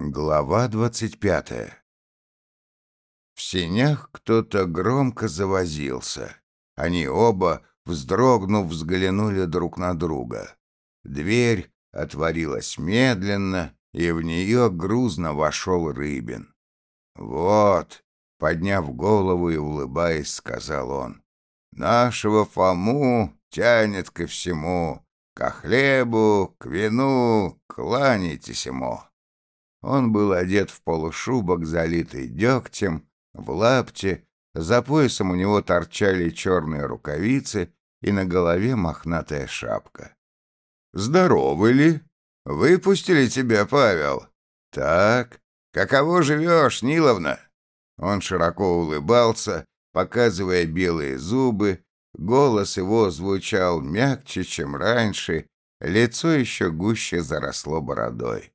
Глава двадцать пятая В сенях кто-то громко завозился. Они оба, вздрогнув, взглянули друг на друга. Дверь отворилась медленно, и в нее грузно вошел Рыбин. «Вот», — подняв голову и улыбаясь, сказал он, — «нашего Фому тянет ко всему, ко хлебу, к вину, кланяйтесь ему». Он был одет в полушубок, залитый дегтем, в лапте, за поясом у него торчали черные рукавицы и на голове мохнатая шапка. «Здоровы ли? Выпустили тебя, Павел?» «Так, каково живешь, Ниловна?» Он широко улыбался, показывая белые зубы, голос его звучал мягче, чем раньше, лицо еще гуще заросло бородой.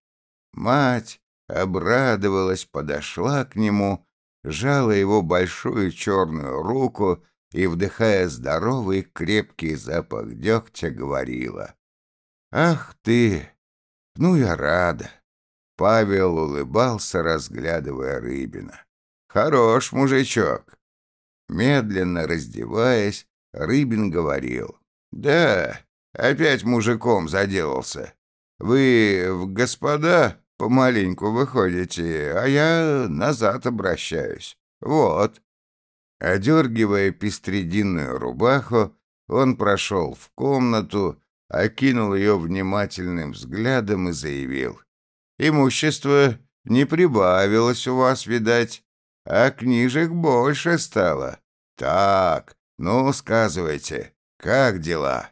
Мать обрадовалась, подошла к нему, жала его большую черную руку и, вдыхая здоровый крепкий запах дегтя, говорила. «Ах ты! Ну я рада!» Павел улыбался, разглядывая Рыбина. «Хорош мужичок!» Медленно раздеваясь, Рыбин говорил. «Да, опять мужиком заделался. Вы в господа помаленьку выходите, а я назад обращаюсь. Вот». Одергивая пестрединную рубаху, он прошел в комнату, окинул ее внимательным взглядом и заявил. «Имущество не прибавилось у вас, видать, а книжек больше стало. Так, ну, сказывайте, как дела?»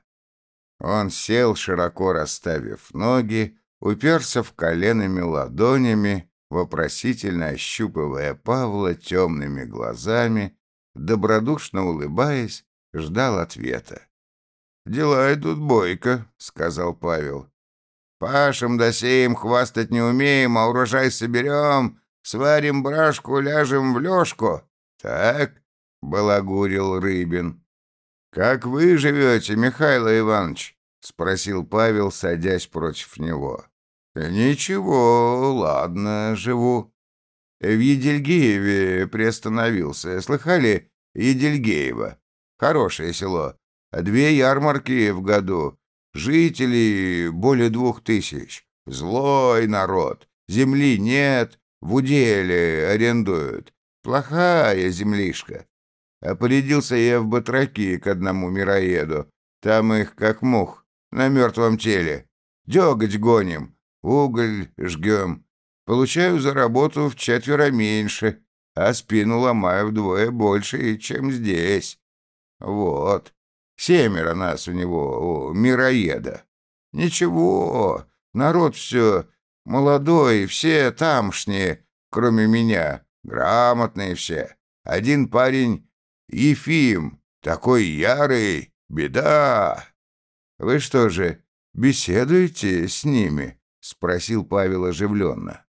Он сел, широко расставив ноги, уперся в коленами ладонями, вопросительно ощупывая Павла темными глазами, добродушно улыбаясь, ждал ответа. «Дела идут бойко», — сказал Павел. «Пашем да сеем хвастать не умеем, а урожай соберем, сварим брашку, ляжем в лёжку». «Так», — балагурил Рыбин. «Как вы живете, Михаил Иванович?» — спросил Павел, садясь против него. «Ничего, ладно, живу». В Едельгееве приостановился. Слыхали Едельгеево? Хорошее село. Две ярмарки в году. Жителей более двух тысяч. Злой народ. Земли нет, в уделе арендуют. Плохая землишка. Опорядился я в батраки к одному мироеду. Там их, как мух, на мертвом теле. Деготь гоним, уголь жгем. Получаю за работу в четверо меньше, а спину ломаю вдвое больше, чем здесь. Вот. Семеро нас у него, у мироеда. Ничего, народ все молодой, все тамшние, кроме меня, грамотные все. Один парень Ефим, такой ярый, беда!» «Вы что же, беседуете с ними?» — спросил Павел оживленно.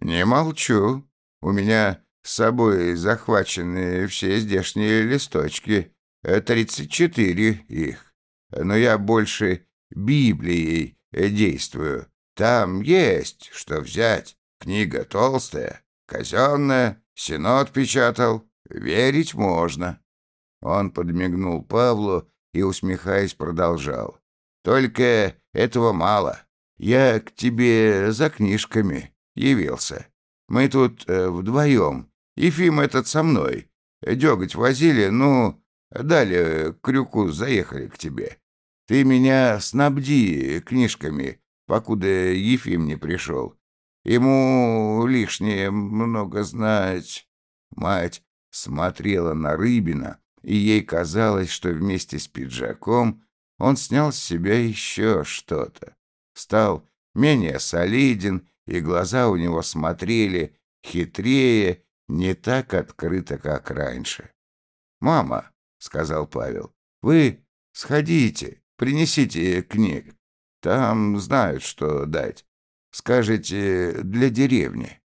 «Не молчу. У меня с собой захвачены все здешние листочки. Тридцать четыре их. Но я больше Библией действую. Там есть что взять. Книга толстая, казенная, Синод печатал. Верить можно. Он подмигнул Павлу и, усмехаясь, продолжал. Только этого мало. Я к тебе за книжками явился. Мы тут э, вдвоем. Ефим этот со мной. Деготь возили, ну, далее к крюку заехали к тебе. Ты меня снабди книжками, покуда Ефим не пришел. Ему лишнее много знать. Мать смотрела на Рыбина, и ей казалось, что вместе с пиджаком он снял с себя еще что-то. Стал менее солиден, и глаза у него смотрели хитрее, не так открыто, как раньше. «Мама», — сказал Павел, — «вы сходите, принесите книг. Там знают, что дать. Скажете, для деревни».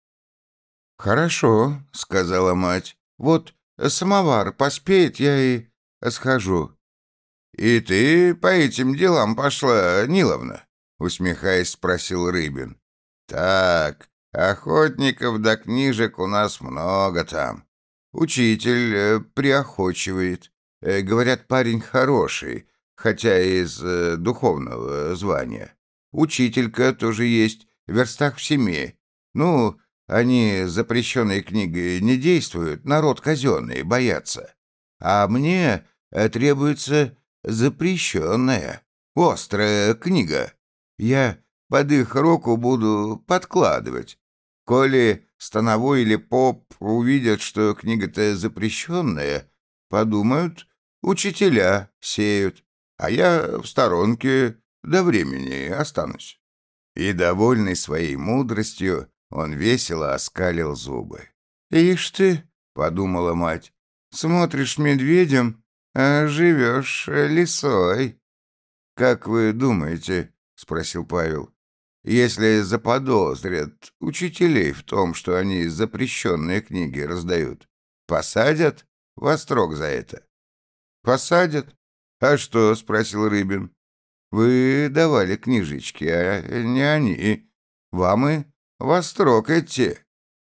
«Хорошо», — сказала мать. Вот самовар поспеет, я и схожу». «И ты по этим делам пошла, Ниловна?» — усмехаясь, спросил Рыбин. «Так, Охотников до книжек у нас много там. Учитель э, приохочивает. Э, говорят, парень хороший, хотя из э, духовного звания. Учителька тоже есть, в верстах в семи. Ну, они запрещенной книгой не действуют, народ казенный, боятся. А мне э, требуется запрещенная, острая книга. Я под их руку буду подкладывать. Коли становой или поп увидят, что книга-то запрещенная, подумают, учителя сеют, а я в сторонке до времени останусь. И, довольный своей мудростью, он весело оскалил зубы. «Ишь ты», — подумала мать, — «смотришь медведем, а живешь лисой». «Как вы думаете?» — спросил Павел. «Если заподозрят учителей в том, что они запрещенные книги раздают, посадят во строк за это?» «Посадят? А что?» — спросил Рыбин. «Вы давали книжечки, а не они. Вам и во строк идти».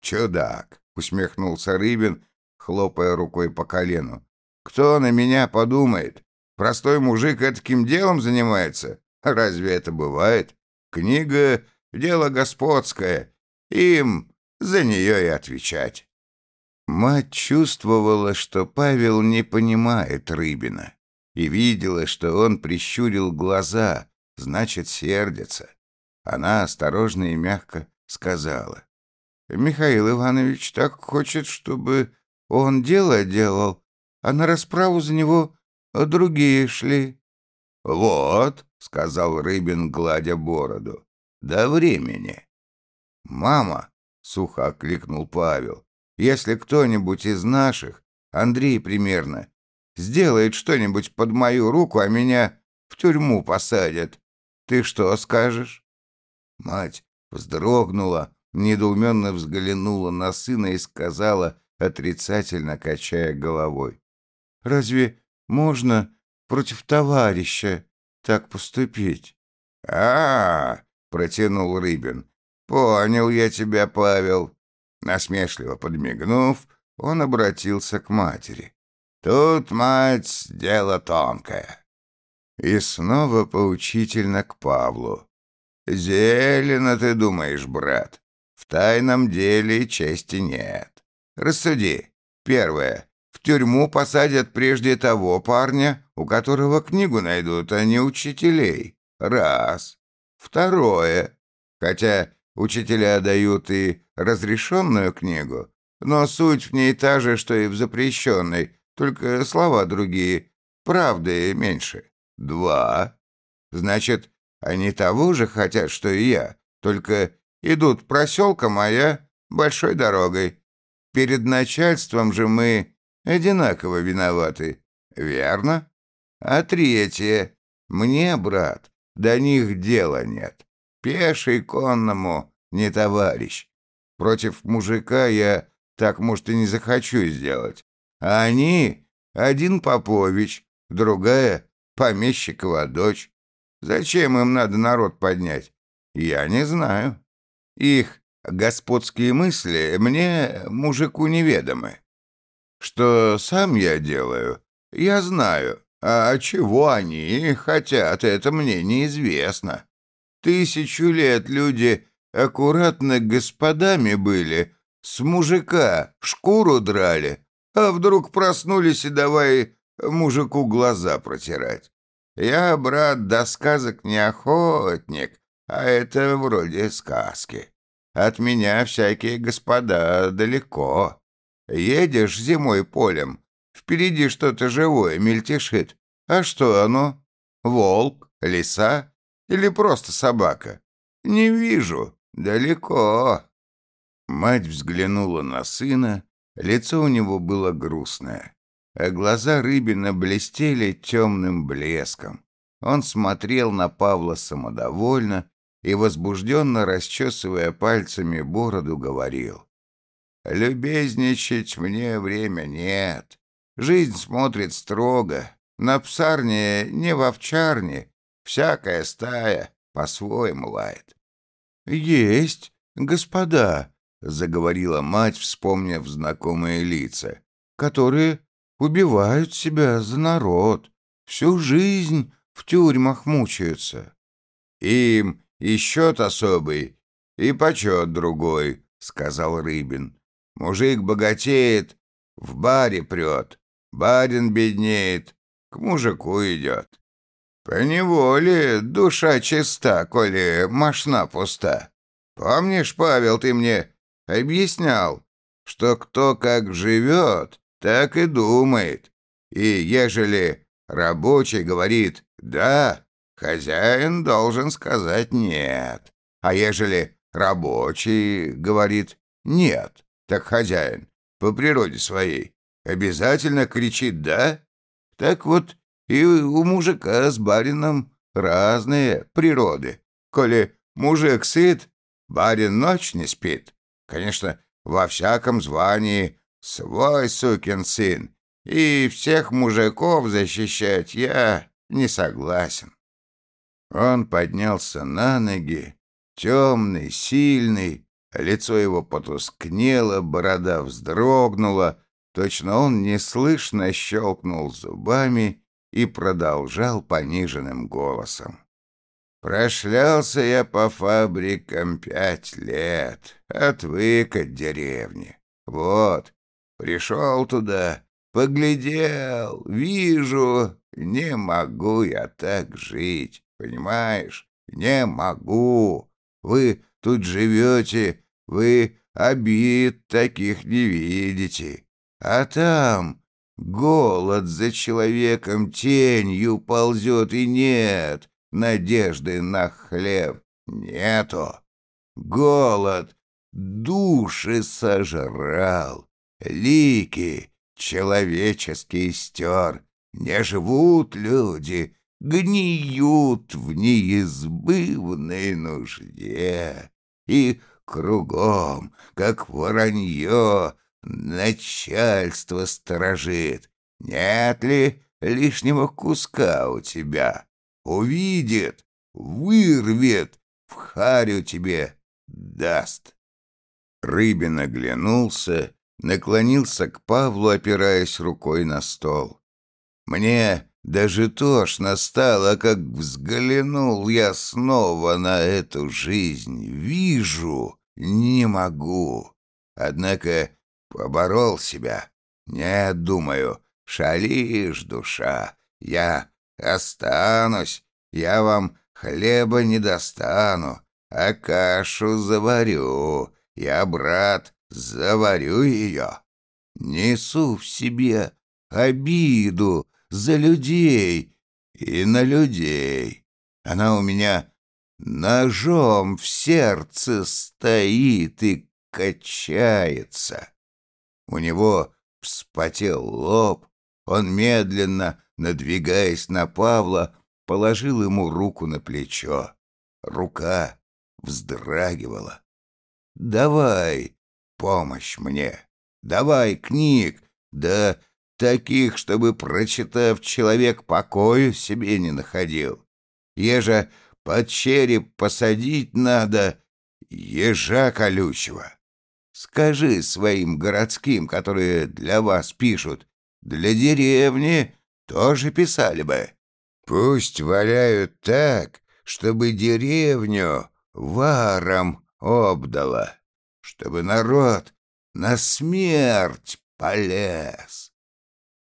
«Чудак!» — усмехнулся Рыбин, хлопая рукой по колену. «Кто на меня подумает? Простой мужик таким делом занимается? Разве это бывает? Книга — дело господское. Им за нее и отвечать». Мать чувствовала, что Павел не понимает Рыбина, и видела, что он прищурил глаза, значит, сердится. Она осторожно и мягко сказала. «Михаил Иванович так хочет, чтобы он дело делал, а на расправу за него другие шли». «Вот», — сказал Рыбин, гладя бороду, — «до времени». «Мама», — сухо окликнул Павел, — «если кто-нибудь из наших, Андрей примерно, сделает что-нибудь под мою руку, а меня в тюрьму посадят, ты что скажешь?» Мать вздрогнула, недоуменно взглянула на сына и сказала, отрицательно качая головой. «Разве можно против товарища так поступить?» а, -а, -а протянул Рыбин. «Понял я тебя, Павел». Насмешливо подмигнув, он обратился к матери. «Тут, мать, дело тонкое». И снова поучительно к Павлу. «Зелено ты думаешь, брат. В тайном деле чести нет. Рассуди. Первое. В тюрьму посадят прежде того парня, у которого книгу найдут, а не учителей. Раз. Второе. Хотя учителя дают и разрешенную книгу, но суть в ней та же, что и в запрещенной, только слова другие, правды меньше. Два. Значит, они того же хотят, что и я, только идут проселком, а я большой дорогой. Перед начальством же мы одинаково виноваты, верно? А третье. Мне, брат, до них дела нет. Пеший конному не товарищ. Против мужика я так, может, и не захочу сделать. А они — один Попович, другая — помещикова дочь. Зачем им надо народ поднять? Я не знаю. Их господские мысли мне, мужику, неведомы. Что сам я делаю, я знаю, а чего они хотят, это мне неизвестно. Тысячу лет люди аккуратно господами были, с мужика шкуру драли, а вдруг проснулись и давай мужику глаза протирать. Я, брат, до сказок не охотник, а это вроде сказки. От меня всякие господа далеко. Едешь зимой полем, впереди что-то живое мельтешит. А что оно? Волк, лиса или просто собака? Не вижу, далеко. Мать взглянула на сына, лицо у него было грустное а глаза Рыбина блестели темным блеском. Он смотрел на Павла самодовольно и, возбужденно расчесывая пальцами бороду, говорил. «Любезничать мне время нет. Жизнь смотрит строго. На псарне, не в овчарне. Всякая стая по-своему лает». «Есть», господа», — заговорила мать, вспомнив знакомые лица, «которые убивают себя за народ, всю жизнь в тюрьмах мучаются». «Им и счет особый, и почет другой», — сказал Рыбин. «Мужик богатеет, в баре прет, барин беднеет, к мужику идет. Поневоле душа чиста, коли машна пуста. Помнишь, Павел, ты мне объяснял, что кто как живет, так и думает. И ежели рабочий говорит «да», хозяин должен сказать «нет». А ежели рабочий говорит «нет», так хозяин по природе своей обязательно кричит «да». Так вот и у мужика с барином разные природы. Коли мужик сыт, барин ночь не спит. Конечно, во всяком звании свой сукин сын, и всех мужиков защищать я не согласен. Он поднялся на ноги, темный, сильный, лицо его потускнело, борода вздрогнула, точно он неслышно щелкнул зубами и продолжал пониженным голосом. Прошлялся я по фабрикам пять лет, отвык от деревни. Вот, пришел туда, поглядел, вижу, не могу я так жить, понимаешь? Не могу. Вы тут живете, вы обид таких не видите. А там голод за человеком тенью ползет, и нет надежды на хлеб. Нету. Голод души сожрал, лики человеческие стер. Не живут люди, гниют в неизбывной нужде. И кругом, как воронье, начальство сторожит. Нет ли лишнего куска у тебя? Увидит, вырвет, в харю тебе даст. Рыбин оглянулся, наклонился к Павлу, опираясь рукой на стол. Мне даже тошно стало, как взглянул я снова на эту жизнь. Вижу, не могу. Однако поборол себя. Нет, думаю, шалишь, душа. Я останусь, я вам хлеба не достану, а кашу заварю. Я, брат, заварю ее. Несу в себе обиду за людей и на людей. Она у меня ножом в сердце стоит и качается. У него вспотел лоб, он медленно, надвигаясь на Павла, положил ему руку на плечо. Рука вздрагивала. «Давай помощь мне, давай книг, да таких, чтобы, прочитав, человек покою себе не находил. Еже под череп посадить надо ежа колючего. Скажи своим городским, которые для вас пишут, для деревни тоже писали бы. Пусть валяют так, чтобы деревню варом обдала, чтобы народ на смерть полез.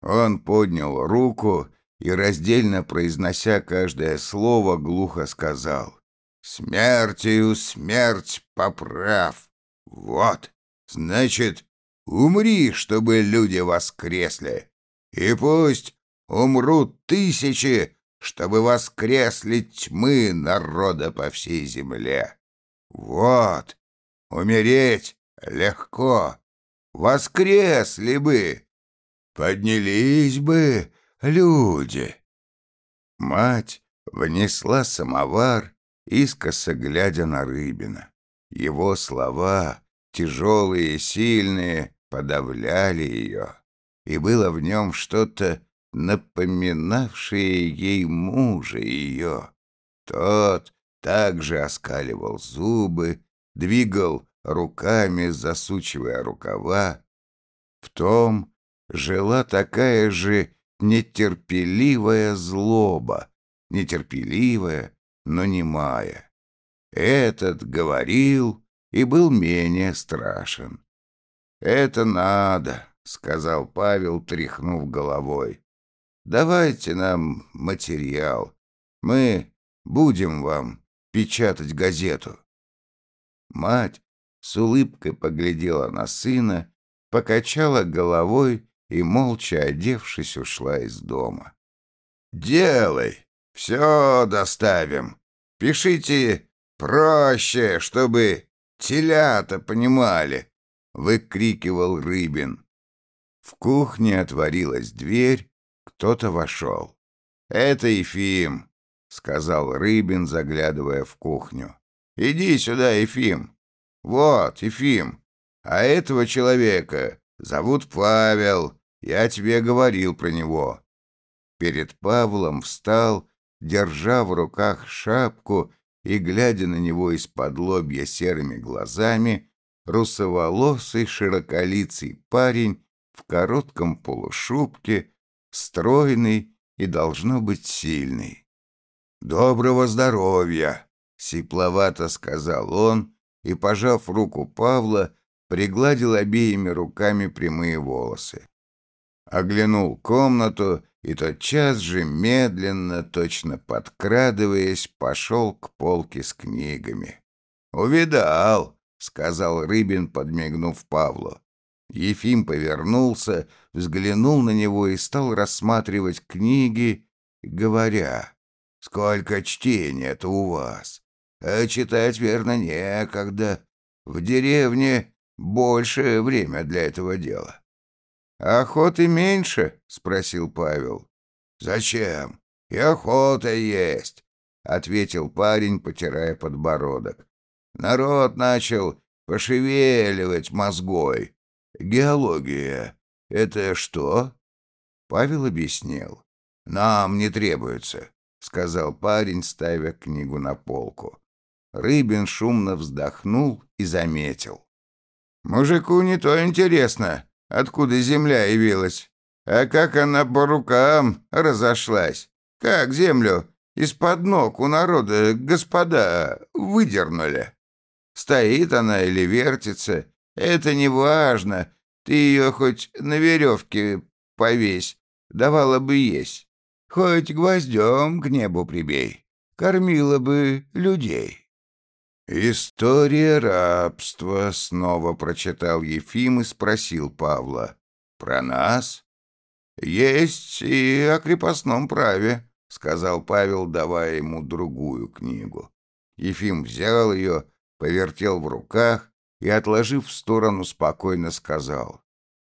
Он поднял руку и, раздельно произнося каждое слово, глухо сказал «Смертью смерть поправ! Вот, значит, умри, чтобы люди воскресли, и пусть умрут тысячи, чтобы воскресли тьмы народа по всей земле. Вот, умереть легко, воскресли бы, Поднялись бы люди. Мать внесла самовар, искоса глядя на Рыбина. Его слова, тяжелые сильные, подавляли ее, и было в нем что-то, напоминавшее ей мужа ее. Тот также оскаливал зубы двигал руками, засучивая рукава. В том жила такая же нетерпеливая злоба, нетерпеливая, но немая. Этот говорил и был менее страшен. «Это надо», — сказал Павел, тряхнув головой. «Давайте нам материал. Мы будем вам печатать газету». Мать с улыбкой поглядела на сына, покачала головой и, молча одевшись, ушла из дома. «Делай, все доставим. Пишите проще, чтобы телята понимали», — выкрикивал Рыбин. В кухне отворилась дверь, кто-то вошел. «Это Ефим», — сказал Рыбин, заглядывая в кухню. «Иди сюда, Ефим. Вот, Ефим. А этого человека зовут Павел. Я тебе говорил про него». Перед Павлом встал, держа в руках шапку и, глядя на него из-под лобья серыми глазами, русоволосый широколицый парень в коротком полушубке, стройный и, должно быть, сильный. «Доброго здоровья!» — сипловато сказал он и, пожав руку Павла, пригладил обеими руками прямые волосы. Оглянул комнату и тотчас же, медленно, точно подкрадываясь, пошел к полке с книгами. «Увидал!» — сказал Рыбин, подмигнув Павлу. Ефим повернулся, взглянул на него и стал рассматривать книги, говоря, «Сколько чтения-то у вас! А читать, верно, некогда. В деревне больше время для этого дела». «Охоты меньше?» — спросил Павел. «Зачем? И охота есть», — ответил парень, потирая подбородок. «Народ начал пошевеливать мозгой. «Геология — это что?» Павел объяснил. «Нам не требуется», — сказал парень, ставя книгу на полку. Рыбин шумно вздохнул и заметил. «Мужику не то интересно, откуда земля явилась, а как она по рукам разошлась, как землю из-под ног у народа господа выдернули. Стоит она или вертится, это не важно. Ты ее хоть на веревке повесь, давала бы есть. Хоть гвоздем к небу прибей, кормила бы людей. «История рабства», — снова прочитал Ефим и спросил Павла. «Про нас?» «Есть и о крепостном праве», — сказал Павел, давая ему другую книгу. Ефим взял ее, повертел в руках и, отложив в сторону, спокойно сказал.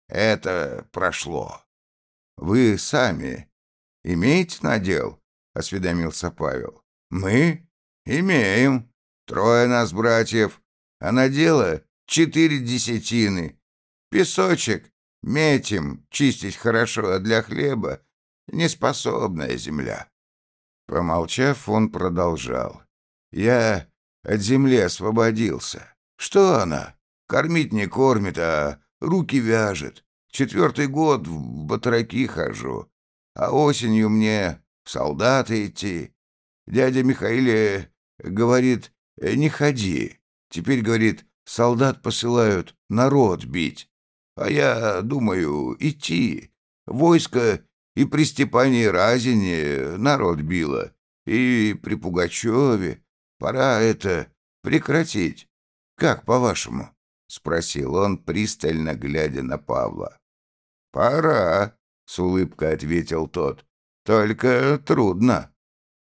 «Это прошло. Вы сами имеете надел?» — осведомился Павел. «Мы? Имеем. Трое нас, братьев. А надела четыре десятины. Песочек метим, чистить хорошо, а для хлеба неспособная земля». Помолчав, он продолжал. «Я от земли освободился. Что она? Кормить не кормит, а руки вяжет. Четвертый год в батраки хожу, а осенью мне в солдаты идти. Дядя Михаиле говорит, не ходи. Теперь, говорит, солдат посылают народ бить. А я думаю, идти. Войско и при Степане Разине народ било, и при Пугачеве. Пора это прекратить. «Как, по-вашему?» — спросил он, пристально глядя на Павла. «Пора», — с улыбкой ответил тот. «Только трудно.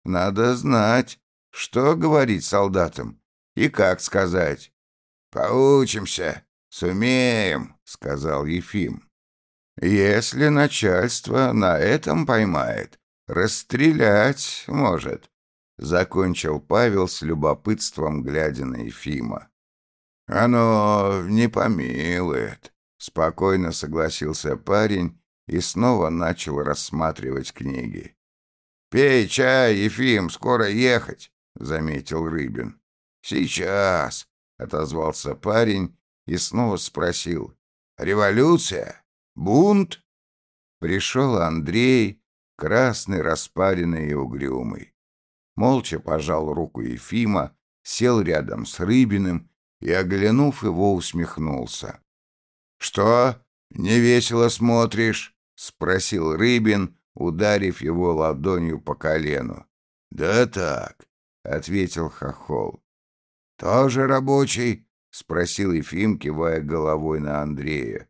Надо знать, что говорить солдатам и как сказать». «Поучимся, сумеем», — сказал Ефим. «Если начальство на этом поймает, расстрелять может», — закончил Павел с любопытством, глядя на Ефима. «Оно не помилует», — спокойно согласился парень и снова начал рассматривать книги. «Пей чай, Ефим, скоро ехать», — заметил Рыбин. «Сейчас», отозвался парень и снова спросил. «Революция? Бунт?» Пришел Андрей, красный, распаренный и угрюмый. Молча пожал руку Ефима, сел рядом с Рыбиным и, оглянув его, усмехнулся. «Что, невесело смотришь?» — спросил Рыбин, ударив его ладонью по колену. «Да так», — ответил Хохол. «Тоже рабочий?» — спросил Ефим, кивая головой на Андрея.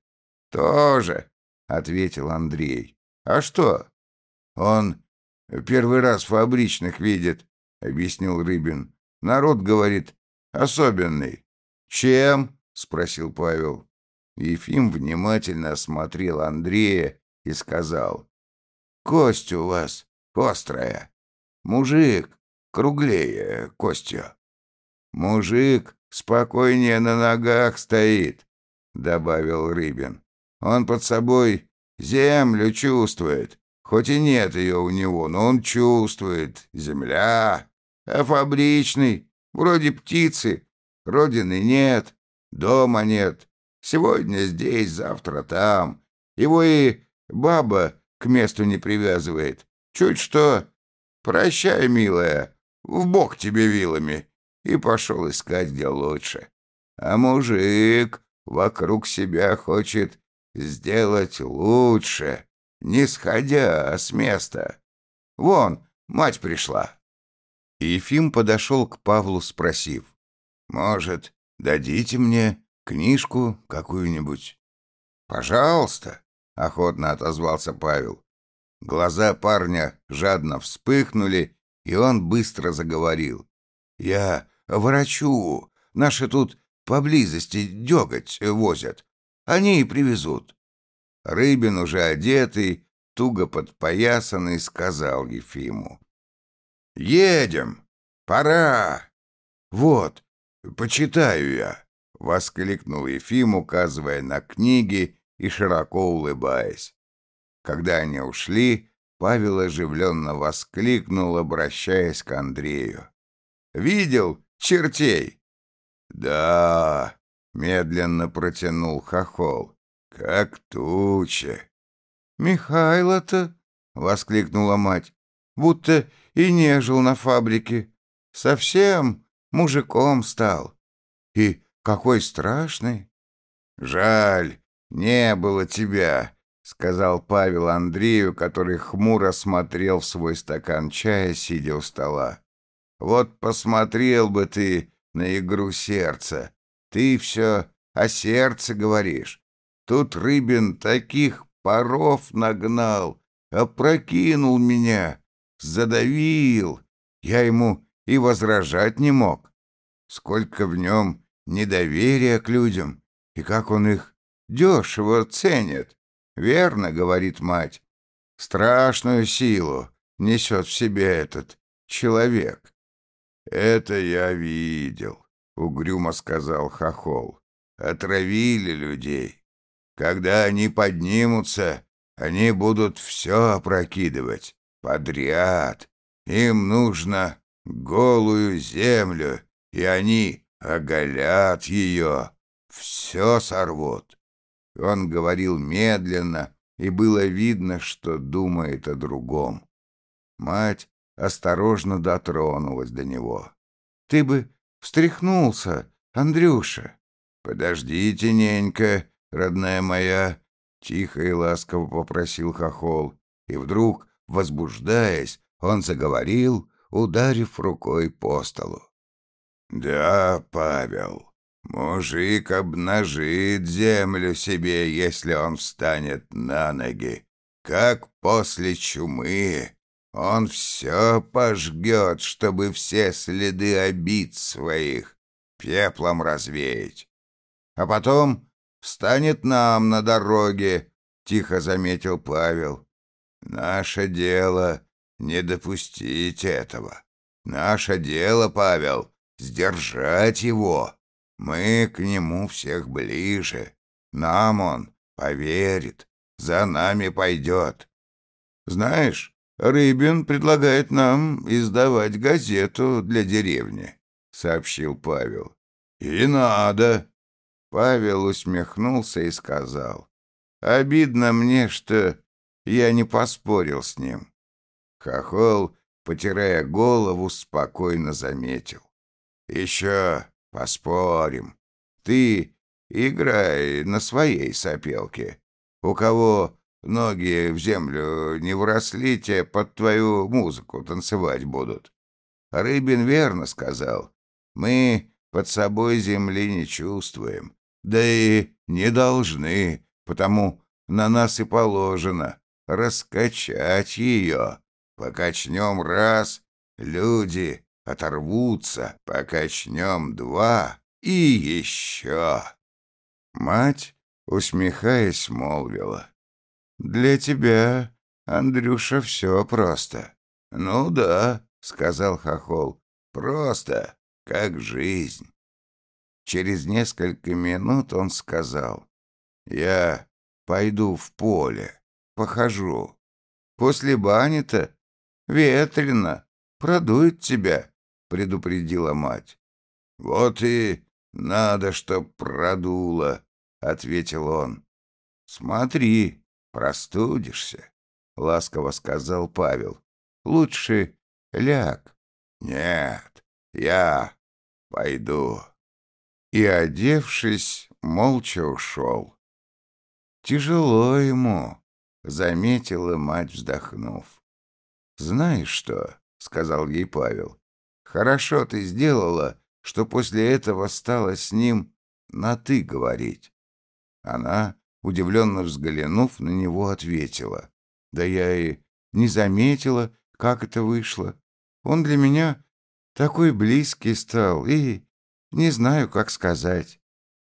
«Тоже», — ответил Андрей. «А что?» «Он первый раз фабричных видит», — объяснил Рыбин. «Народ, говорит, особенный». «Чем?» — спросил Павел. Ефим внимательно осмотрел Андрея и сказал. «Кость у вас острая. Мужик круглее костью». «Мужик спокойнее на ногах стоит», — добавил Рыбин. «Он под собой землю чувствует, хоть и нет ее у него, но он чувствует. Земля, а фабричный, вроде птицы, родины нет, дома нет, Сегодня здесь, завтра там. Его и баба к месту не привязывает. Чуть что. Прощай, милая, в бок тебе вилами. И пошел искать, где лучше. А мужик вокруг себя хочет сделать лучше, не сходя с места. Вон, мать пришла. Ефим подошел к Павлу, спросив. «Может, дадите мне Книжку какую-нибудь. Пожалуйста, охотно отозвался Павел. Глаза парня жадно вспыхнули, и он быстро заговорил. Я врачу. Наши тут поблизости деготь возят. Они и привезут. Рыбин, уже одетый, туго подпоясанный, сказал Ефиму. «Едем! Пора! Вот, почитаю я!» — воскликнул Ефим, указывая на книги и широко улыбаясь. Когда они ушли, Павел оживленно воскликнул, обращаясь к Андрею. «Видел чертей?» «Да», — медленно протянул Хохол, — «как туча». «Михайло-то», — воскликнула мать, — «будто и не жил на фабрике, совсем мужиком стал. И какой страшный!» «Жаль, не было тебя», — сказал Павел Андрею, который хмуро смотрел в свой стакан чая, сидя у стола. «Вот посмотрел бы ты на игру сердца. Ты все о сердце говоришь. Тут Рыбин таких паров нагнал, опрокинул меня, задавил. Я ему и возражать не мог. Сколько в нем недоверие к людям, и как он их дешево ценит. Верно, говорит мать, страшную силу несет в себе этот человек. Это я видел, угрюмо сказал Хохол. Отравили людей. Когда они поднимутся, они будут все опрокидывать подряд. Им нужно голую землю, и они оголят ее, все сорвут. Он говорил медленно, и было видно, что думает о другом. Мать осторожно дотронулась до него. «Ты бы встряхнулся, Андрюша!» «Подождите, ненька, родная моя!» Тихо и ласково попросил Хохол. И вдруг, возбуждаясь, он заговорил, ударив рукой по столу. «Да, Павел, мужик обнажит землю себе, если он встанет на ноги. Как после чумы, он все пожгет, чтобы все следы обид своих пеплом развеять. А потом встанет нам на дороге, — тихо заметил Павел. Наше дело — не допустить этого. Наше дело, Павел, сдержать его. Мы к нему всех ближе. Нам он поверит, за нами пойдет. Знаешь, Рыбин предлагает нам издавать газету для деревни, сообщил Павел. И надо. Павел усмехнулся и сказал. Обидно мне, что я не поспорил с ним. Хохол, потирая голову, спокойно заметил. Еще поспорим. Ты играй на своей сопелке. У кого ноги в землю не вросли, те под твою музыку танцевать будут. Рыбин верно сказал. Мы под собой земли не чувствуем. Да и не должны, потому на нас и положено раскачать ее. Покачнем раз, люди оторвутся, покачнем два и еще. Мать, усмехаясь, молвила. «Для тебя, Андрюша, все просто». «Ну да», — сказал Хохол, — «просто, как жизнь». Через несколько минут он сказал, «Я пойду в поле, похожу. После бани-то ветрено, продует тебя», — предупредила мать. «Вот и надо, чтоб продуло», — ответил он. «Смотри, простудишься», — ласково сказал Павел. «Лучше ляг». «Нет, я пойду». И, одевшись, молча ушел. «Тяжело ему», — заметила мать, вздохнув. «Знаешь что?» — сказал ей Павел. «Хорошо ты сделала, что после этого стала с ним на «ты» говорить». Она, удивленно взглянув на него, ответила. «Да я и не заметила, как это вышло. Он для меня такой близкий стал, и не знаю, как сказать.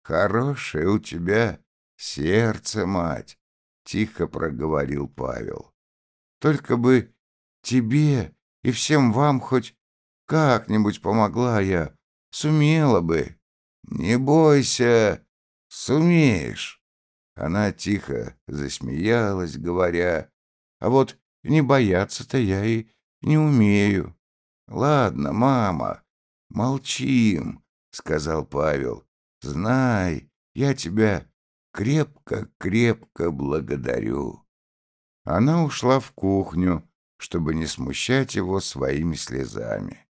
Хорошее у тебя сердце, мать, — тихо проговорил Павел. Только бы тебе и всем вам хоть как-нибудь помогла я, сумела бы. Не бойся, сумеешь. Она тихо засмеялась, говоря, а вот не бояться-то я и не умею. Ладно, мама, молчим, сказал Павел. Знай, я тебя крепко-крепко благодарю. Она ушла в кухню, чтобы не смущать его своими слезами.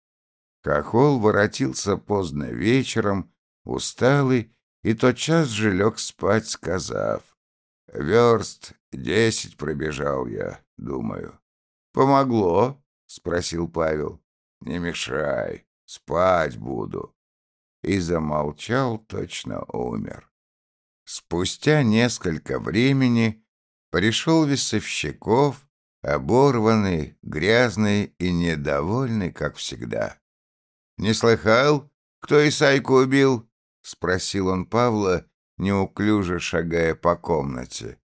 Хохол воротился поздно вечером, усталый, и тотчас же лег спать, сказав, «Верст десять пробежал я, думаю». «Помогло?» — спросил Павел. «Не мешай, спать буду». И замолчал, точно умер. Спустя несколько времени пришел Весовщиков, оборванный, грязный и недовольный, как всегда. «Не слыхал, кто Исайку убил?» — спросил он Павла, неуклюже шагая по комнате.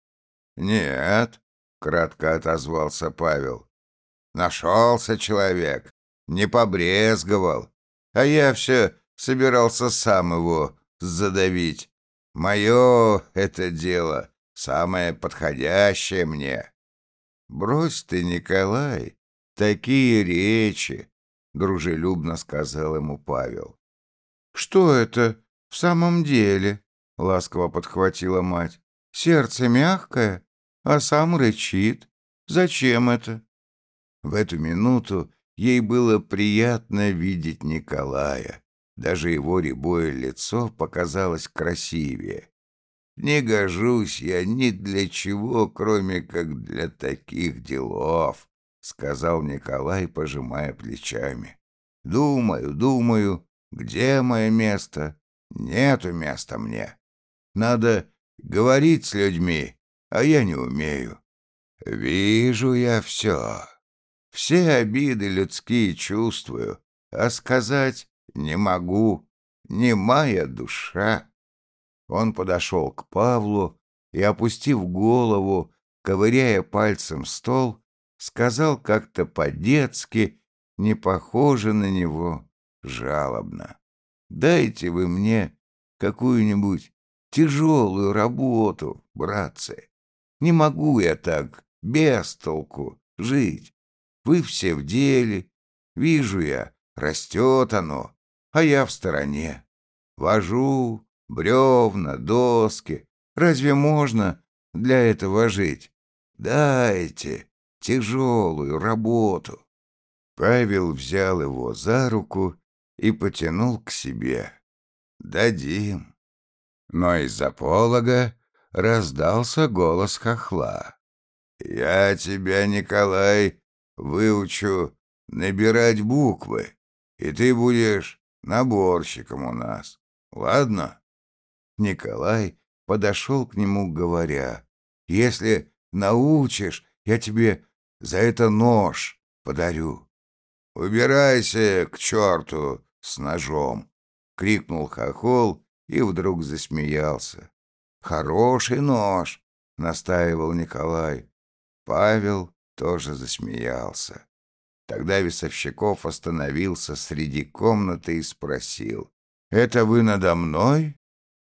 «Нет», — кратко отозвался Павел. «Нашелся человек, не побрезговал, а я все собирался сам его задавить. Мое это дело, самое подходящее мне». «Брось ты, Николай, такие речи», — дружелюбно сказал ему Павел. «Что это в самом деле?» — ласково подхватила мать. «Сердце мягкое, а сам рычит. Зачем это?» В эту минуту ей было приятно видеть Николая. Даже его рябое лицо показалось красивее. «Не гожусь я ни для чего, кроме как для таких делов», — сказал Николай, пожимая плечами. «Думаю, думаю, где мое место? Нету места мне. Надо говорить с людьми, а я не умею. Вижу я все. Все обиды людские чувствую, а сказать не могу. Не моя душа». Он подошел к Павлу и, опустив голову, ковыряя пальцем стол, сказал как-то по-детски, не похоже на него, жалобно. «Дайте вы мне какую-нибудь тяжелую работу, братцы. Не могу я так, без толку, жить. Вы все в деле, вижу я, растет оно, а я в стороне. Вожу, бревна, доски. Разве можно для этого жить? Дайте тяжелую работу. Павел взял его за руку и потянул к себе. «Дадим». Но из-за полога раздался голос хохла. «Я тебя, Николай, выучу набирать буквы, и ты будешь наборщиком у нас. Ладно?» Николай подошел к нему, говоря, «Если научишь, я тебе за это нож подарю». «Убирайся к черту с ножом!» — крикнул хохол и вдруг засмеялся. «Хороший нож!» — настаивал Николай. Павел тоже засмеялся. Тогда Весовщиков остановился среди комнаты и спросил. «Это вы надо мной?»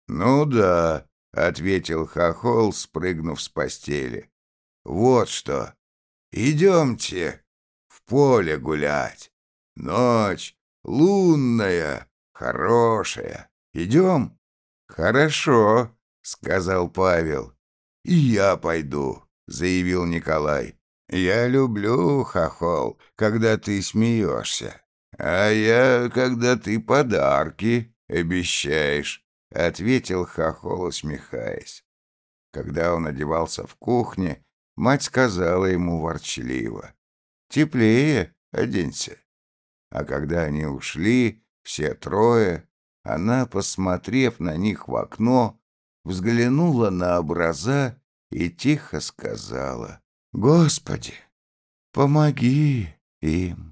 «Ну да», — ответил Хохол, спрыгнув с постели. «Вот что. Идемте в поле гулять. Ночь лунная, хорошая. Идем?» «Хорошо», — сказал Павел. «И я пойду», — заявил Николай. «Я люблю, хохол, когда ты смеешься, а я, когда ты подарки обещаешь», — ответил хохол, усмехаясь. Когда он одевался в кухне, мать сказала ему ворчливо. «Теплее оденься». А когда они ушли, все трое, она, посмотрев на них в окно, взглянула на образа и тихо сказала, «Господи, помоги им».